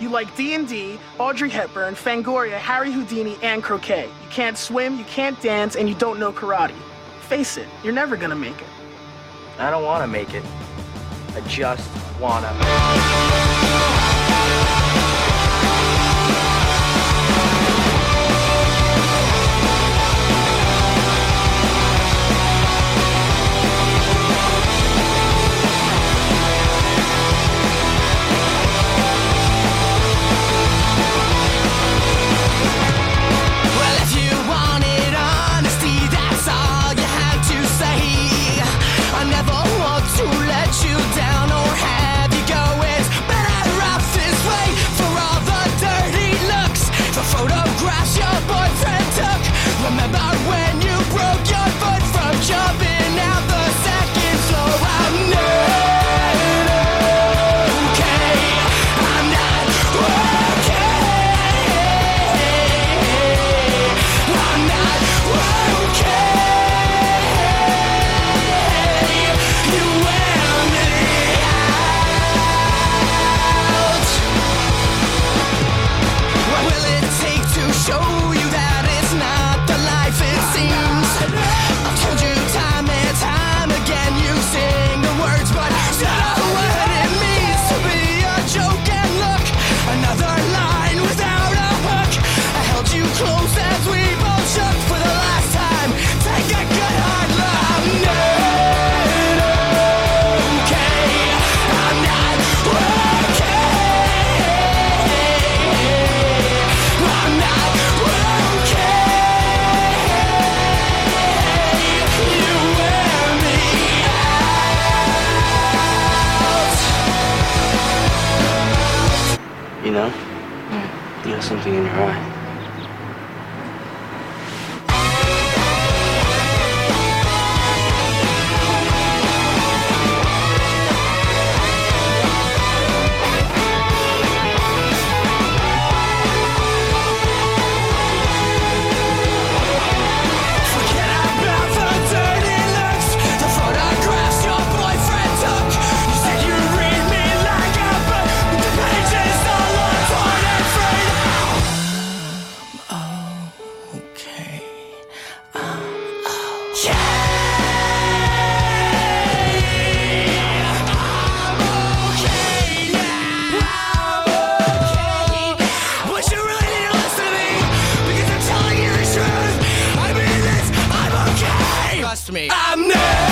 You like D&D, Audrey Hepburn, Fangoria, Harry Houdini, and croquet. You can't swim, you can't dance, and you don't know karate. Face it, you're never gonna make it. I don't wanna make it. I just wanna. You have something in your eye. me. I'm never.